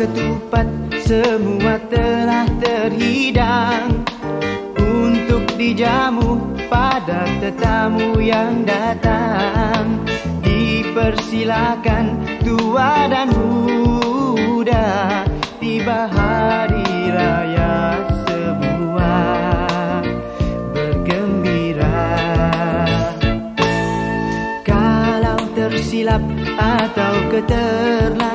ketupat semua telah terhidang. Untuk dijamu pada tetamu yang datang Dipersilakan tua dan muda Tiba hari raya semua bergembira. Kalau tersilap atau keterlaluan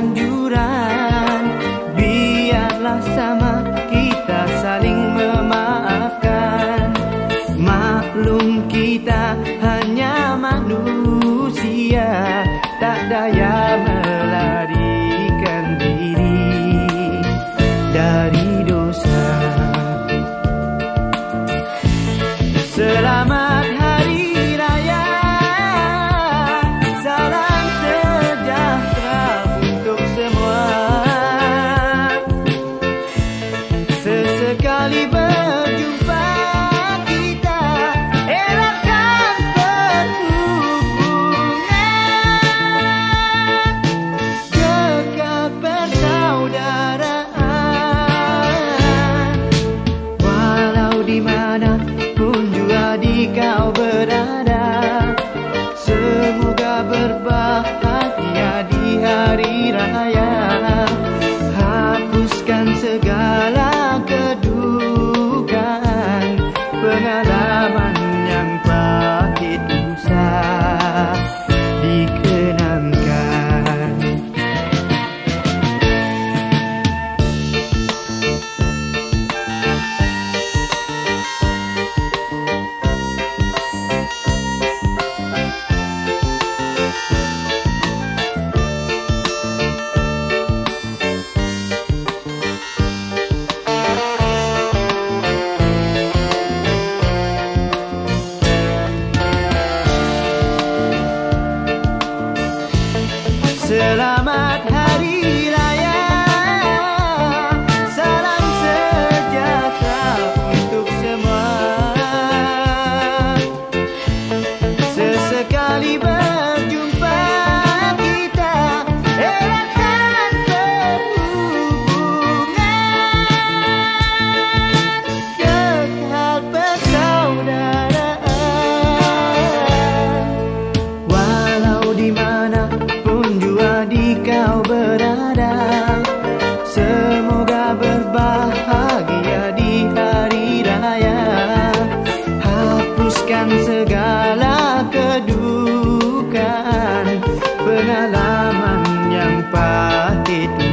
tak daya menang kan God. queda más. pahit